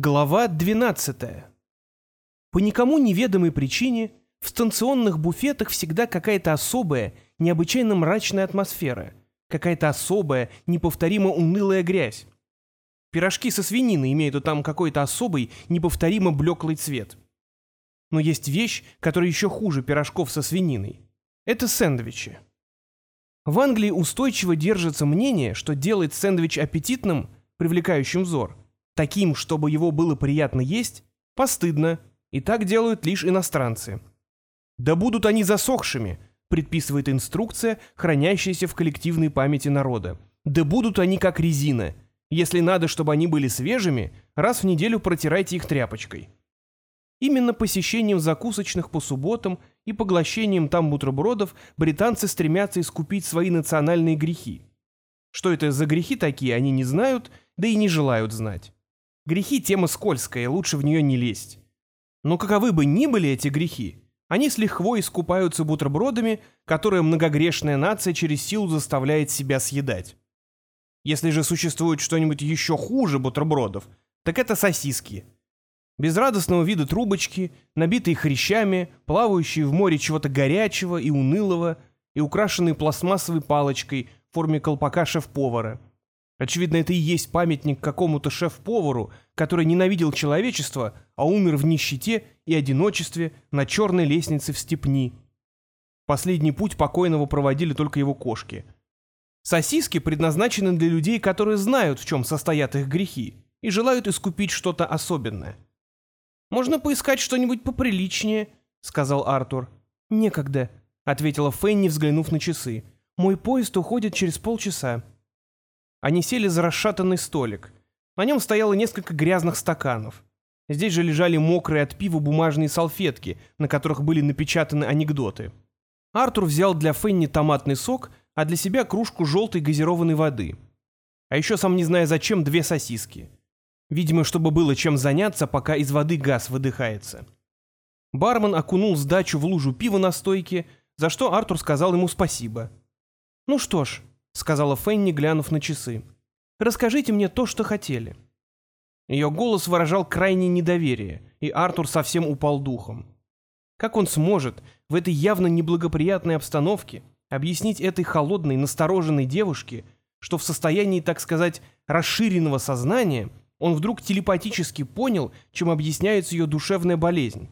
Глава 12. По никому неведомой причине в станционных буфетах всегда какая-то особая, необычайно мрачная атмосфера, какая-то особая, неповторимо унылая грязь. Пирожки со свининой имеют там какой-то особый, неповторимо блеклый цвет. Но есть вещь, которая еще хуже пирожков со свининой. Это сэндвичи. В Англии устойчиво держится мнение, что делает сэндвич аппетитным, привлекающим взор – таким, чтобы его было приятно есть, постыдно, и так делают лишь иностранцы. «Да будут они засохшими», предписывает инструкция, хранящаяся в коллективной памяти народа. «Да будут они как резина. Если надо, чтобы они были свежими, раз в неделю протирайте их тряпочкой». Именно посещением закусочных по субботам и поглощением там бутербродов британцы стремятся искупить свои национальные грехи. Что это за грехи такие, они не знают, да и не желают знать. Грехи — тема скользкая, лучше в нее не лезть. Но каковы бы ни были эти грехи, они с лихвой искупаются бутербродами, которые многогрешная нация через силу заставляет себя съедать. Если же существует что-нибудь еще хуже бутербродов, так это сосиски. Безрадостного вида трубочки, набитые хрящами, плавающие в море чего-то горячего и унылого и украшенные пластмассовой палочкой в форме колпака шеф-повара — Очевидно, это и есть памятник какому-то шеф-повару, который ненавидел человечество, а умер в нищете и одиночестве на черной лестнице в степни. Последний путь покойного проводили только его кошки. Сосиски предназначены для людей, которые знают, в чем состоят их грехи, и желают искупить что-то особенное. «Можно поискать что-нибудь поприличнее», — сказал Артур. «Некогда», — ответила Фенни, взглянув на часы. «Мой поезд уходит через полчаса». Они сели за расшатанный столик. На нем стояло несколько грязных стаканов. Здесь же лежали мокрые от пива бумажные салфетки, на которых были напечатаны анекдоты. Артур взял для Фенни томатный сок, а для себя кружку желтой газированной воды. А еще, сам не зная зачем, две сосиски. Видимо, чтобы было чем заняться, пока из воды газ выдыхается. Бармен окунул сдачу в лужу пива на стойке, за что Артур сказал ему спасибо. «Ну что ж, сказала Фенни, глянув на часы. «Расскажите мне то, что хотели». Ее голос выражал крайнее недоверие, и Артур совсем упал духом. Как он сможет в этой явно неблагоприятной обстановке объяснить этой холодной, настороженной девушке, что в состоянии, так сказать, расширенного сознания он вдруг телепатически понял, чем объясняется ее душевная болезнь?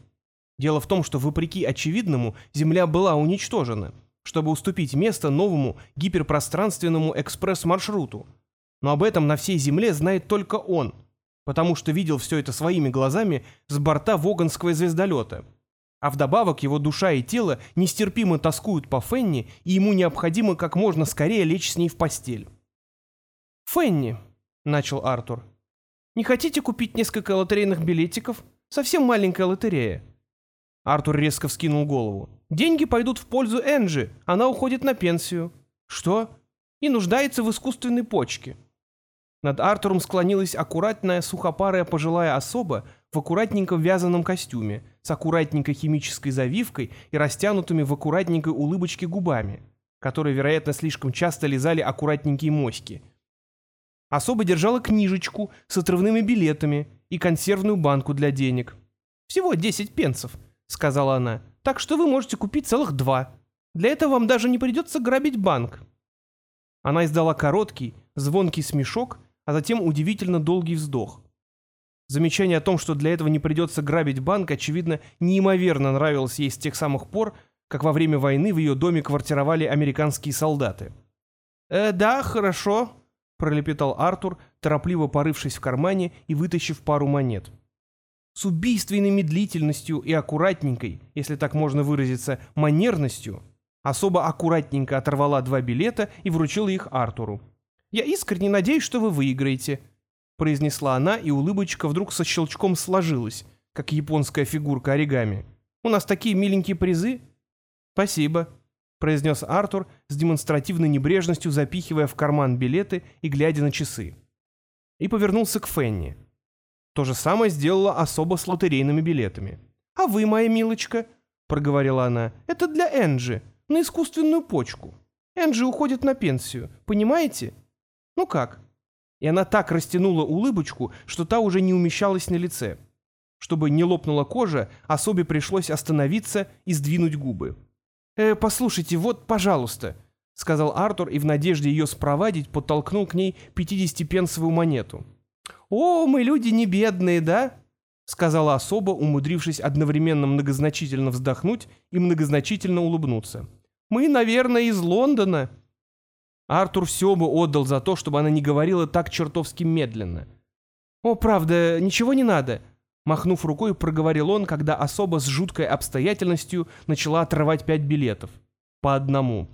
Дело в том, что, вопреки очевидному, Земля была уничтожена — чтобы уступить место новому гиперпространственному экспресс-маршруту. Но об этом на всей Земле знает только он, потому что видел все это своими глазами с борта Воганского звездолета. А вдобавок его душа и тело нестерпимо тоскуют по Фенни, и ему необходимо как можно скорее лечь с ней в постель. «Фенни», — начал Артур, — «не хотите купить несколько лотерейных билетиков? Совсем маленькая лотерея». Артур резко вскинул голову. Деньги пойдут в пользу Энджи, она уходит на пенсию. Что? И нуждается в искусственной почке. Над Артуром склонилась аккуратная сухопарая пожилая особа в аккуратненьком вязаном костюме, с аккуратненькой химической завивкой и растянутыми в аккуратненькой улыбочке губами, которые, вероятно, слишком часто лизали аккуратненькие моськи. Особа держала книжечку с отрывными билетами и консервную банку для денег. «Всего 10 пенсов», — сказала она так что вы можете купить целых два. Для этого вам даже не придется грабить банк». Она издала короткий, звонкий смешок, а затем удивительно долгий вздох. Замечание о том, что для этого не придется грабить банк, очевидно, неимоверно нравилось ей с тех самых пор, как во время войны в ее доме квартировали американские солдаты. «Э, да, хорошо», — пролепетал Артур, торопливо порывшись в кармане и вытащив пару монет с убийственной медлительностью и аккуратненькой, если так можно выразиться, манерностью, особо аккуратненько оторвала два билета и вручила их Артуру. «Я искренне надеюсь, что вы выиграете», — произнесла она, и улыбочка вдруг со щелчком сложилась, как японская фигурка оригами. «У нас такие миленькие призы». «Спасибо», — произнес Артур с демонстративной небрежностью, запихивая в карман билеты и глядя на часы. И повернулся к Фенни. То же самое сделала особо с лотерейными билетами. «А вы, моя милочка», — проговорила она, — «это для Энджи, на искусственную почку. Энджи уходит на пенсию, понимаете? Ну как?» И она так растянула улыбочку, что та уже не умещалась на лице. Чтобы не лопнула кожа, особе пришлось остановиться и сдвинуть губы. «Э, послушайте, вот, пожалуйста», — сказал Артур и в надежде ее спровадить подтолкнул к ней 50-пенсовую монету. «О, мы люди не бедные, да?» — сказала особа, умудрившись одновременно многозначительно вздохнуть и многозначительно улыбнуться. «Мы, наверное, из Лондона». Артур все бы отдал за то, чтобы она не говорила так чертовски медленно. «О, правда, ничего не надо», — махнув рукой, проговорил он, когда особо с жуткой обстоятельностью начала отрывать пять билетов. По одному.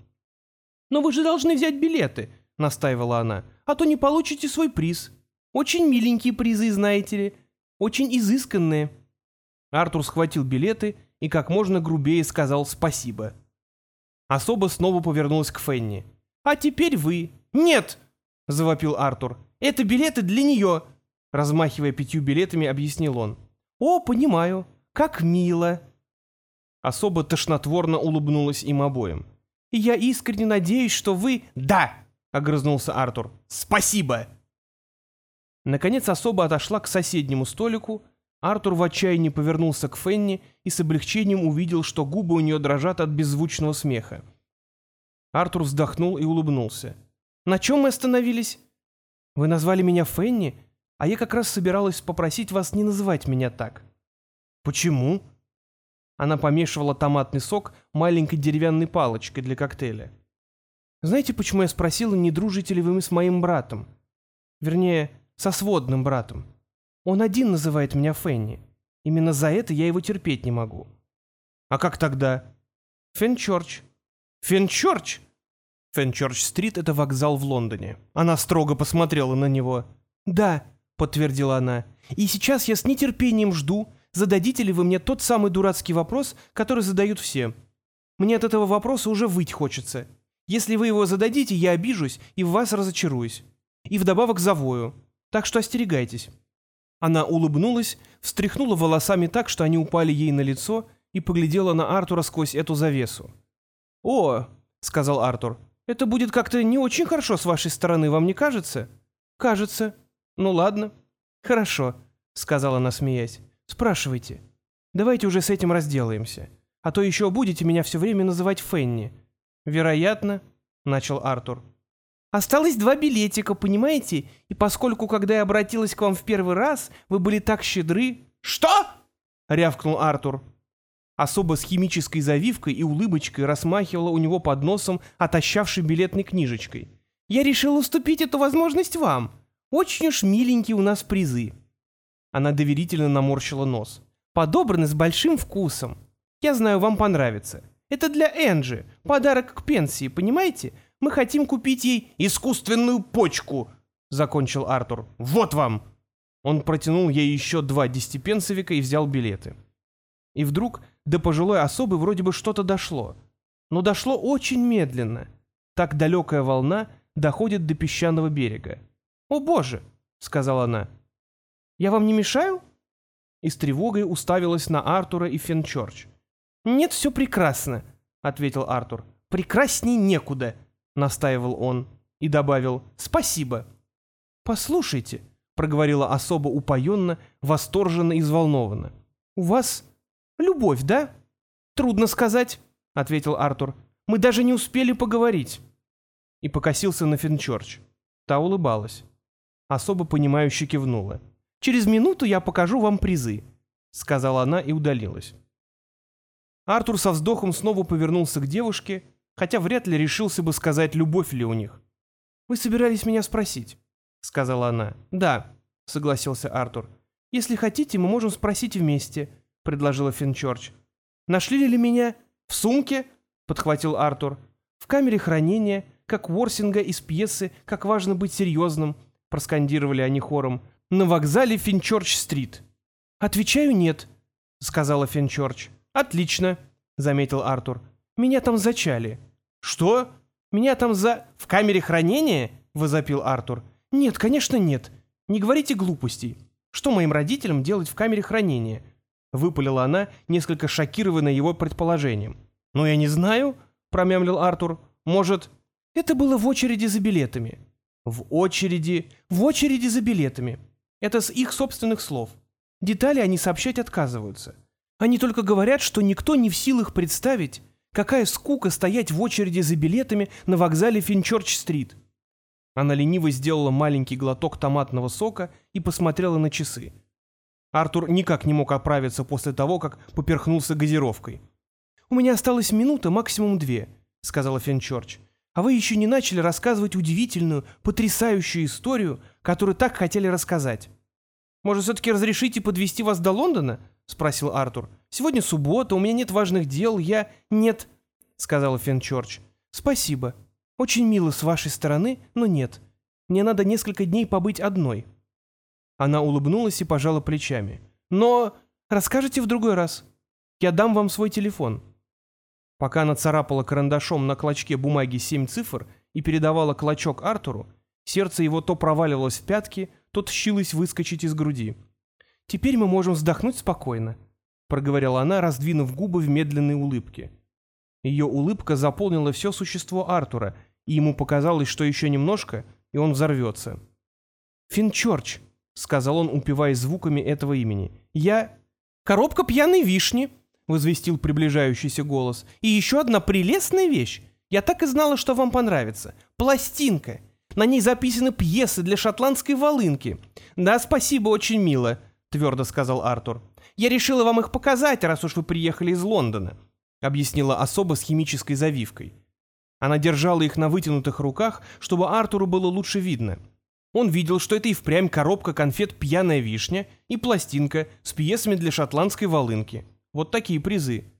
«Но вы же должны взять билеты», — настаивала она, — «а то не получите свой приз». Очень миленькие призы, знаете ли. Очень изысканные». Артур схватил билеты и как можно грубее сказал спасибо. Особо снова повернулась к Фенни. «А теперь вы». «Нет!» — завопил Артур. «Это билеты для нее!» Размахивая пятью билетами, объяснил он. «О, понимаю. Как мило!» Особо тошнотворно улыбнулась им обоим. «Я искренне надеюсь, что вы...» «Да!» — огрызнулся Артур. «Спасибо!» Наконец особо отошла к соседнему столику, Артур в отчаянии повернулся к Фенни и с облегчением увидел, что губы у нее дрожат от беззвучного смеха. Артур вздохнул и улыбнулся. «На чем мы остановились?» «Вы назвали меня Фенни, а я как раз собиралась попросить вас не называть меня так». «Почему?» Она помешивала томатный сок маленькой деревянной палочкой для коктейля. «Знаете, почему я спросила, не дружите ли вы с моим братом? Вернее, со сводным братом. Он один называет меня Фенни. Именно за это я его терпеть не могу. А как тогда? Фенчорч. Фенчорч? Фенчорч-стрит — это вокзал в Лондоне. Она строго посмотрела на него. «Да», — подтвердила она, — «и сейчас я с нетерпением жду, зададите ли вы мне тот самый дурацкий вопрос, который задают все. Мне от этого вопроса уже выть хочется. Если вы его зададите, я обижусь и в вас разочаруюсь. И вдобавок завою. Так что остерегайтесь». Она улыбнулась, встряхнула волосами так, что они упали ей на лицо, и поглядела на Артура сквозь эту завесу. «О», — сказал Артур, — «это будет как-то не очень хорошо с вашей стороны, вам не кажется?» «Кажется. Ну ладно». «Хорошо», — сказала она, смеясь. «Спрашивайте. Давайте уже с этим разделаемся. А то еще будете меня все время называть Фенни». «Вероятно», — начал Артур. Осталось два билетика, понимаете? И поскольку, когда я обратилась к вам в первый раз, вы были так щедры...» «Что?» — рявкнул Артур. Особо с химической завивкой и улыбочкой расмахивала у него под носом отощавшей билетной книжечкой. «Я решил уступить эту возможность вам. Очень уж миленькие у нас призы». Она доверительно наморщила нос. «Подобраны с большим вкусом. Я знаю, вам понравится. Это для Энджи. Подарок к пенсии, понимаете? Мы хотим купить ей искусственную почку», — закончил Артур. «Вот вам!» Он протянул ей еще два десятипенсовика и взял билеты. И вдруг до пожилой особы вроде бы что-то дошло. Но дошло очень медленно. Так далекая волна доходит до песчаного берега. «О боже!» — сказала она. «Я вам не мешаю?» И с тревогой уставилась на Артура и Фенчорч. «Нет, все прекрасно», — ответил Артур. «Прекрасней некуда. — настаивал он, и добавил «спасибо». «Послушайте», — проговорила особо упоенно, восторженно и взволнованно. «У вас любовь, да?» «Трудно сказать», — ответил Артур. «Мы даже не успели поговорить». И покосился на Финчорч. Та улыбалась. Особо понимающе кивнула. «Через минуту я покажу вам призы», — сказала она и удалилась. Артур со вздохом снова повернулся к девушке хотя вряд ли решился бы сказать, любовь ли у них. «Вы собирались меня спросить?» — сказала она. «Да», — согласился Артур. «Если хотите, мы можем спросить вместе», — предложила Финчорч. «Нашли ли меня?» «В сумке?» — подхватил Артур. «В камере хранения, как Ворсинга из пьесы «Как важно быть серьезным», — проскандировали они хором. «На вокзале Финчорч-стрит». «Отвечаю, нет», — сказала Финчорч. «Отлично», — заметил Артур. Меня там зачали». «Что? Меня там за... в камере хранения?» — возопил Артур. «Нет, конечно, нет. Не говорите глупостей. Что моим родителям делать в камере хранения?» Выпалила она, несколько шокированная его предположением. «Ну, я не знаю», — промямлил Артур. «Может...» «Это было в очереди за билетами». В очереди... В очереди за билетами. Это с их собственных слов. Детали они сообщать отказываются. Они только говорят, что никто не в силах представить, какая скука стоять в очереди за билетами на вокзале Финчорч-стрит. Она лениво сделала маленький глоток томатного сока и посмотрела на часы. Артур никак не мог оправиться после того, как поперхнулся газировкой. «У меня осталась минута, максимум две», — сказала Финчорч. «А вы еще не начали рассказывать удивительную, потрясающую историю, которую так хотели рассказать». «Может, все-таки разрешите подвести вас до Лондона?» — спросил Артур. «Сегодня суббота, у меня нет важных дел, я...» «Нет», — сказала Финчорч. «Спасибо. Очень мило с вашей стороны, но нет. Мне надо несколько дней побыть одной». Она улыбнулась и пожала плечами. «Но расскажите в другой раз. Я дам вам свой телефон». Пока она царапала карандашом на клочке бумаги семь цифр и передавала клочок Артуру, сердце его то проваливалось в пятки, то тщилось выскочить из груди. «Теперь мы можем вздохнуть спокойно», — проговорила она, раздвинув губы в медленной улыбке. Ее улыбка заполнила все существо Артура, и ему показалось, что еще немножко, и он взорвется. «Финчорч», — сказал он, упиваясь звуками этого имени. «Я...» «Коробка пьяной вишни», — возвестил приближающийся голос. «И еще одна прелестная вещь. Я так и знала, что вам понравится. Пластинка. На ней записаны пьесы для шотландской волынки. Да, спасибо, очень мило», — твердо сказал Артур. «Я решила вам их показать, раз уж вы приехали из Лондона», — объяснила особо с химической завивкой. Она держала их на вытянутых руках, чтобы Артуру было лучше видно. Он видел, что это и впрямь коробка конфет «Пьяная вишня» и пластинка с пьесами для шотландской волынки. Вот такие призы.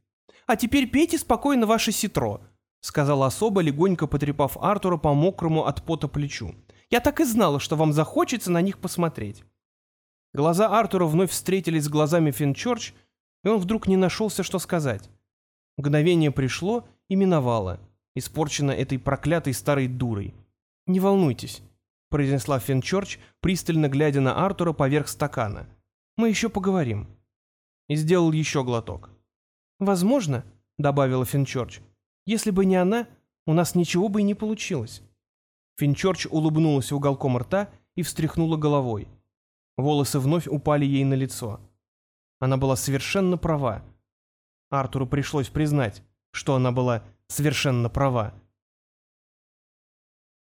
«А теперь пейте спокойно ваше ситро», — сказала особа, легонько потрепав Артура по мокрому от пота плечу. «Я так и знала, что вам захочется на них посмотреть». Глаза Артура вновь встретились с глазами Финчорч, и он вдруг не нашелся, что сказать. Мгновение пришло и миновало — испорчена этой проклятой старой дурой. «Не волнуйтесь», — произнесла Финчорч, пристально глядя на Артура поверх стакана. «Мы еще поговорим». И сделал еще глоток. «Возможно», — добавила Финчорч, — «если бы не она, у нас ничего бы и не получилось». Финчорч улыбнулась уголком рта и встряхнула головой. Волосы вновь упали ей на лицо. Она была совершенно права. Артуру пришлось признать, что она была совершенно права.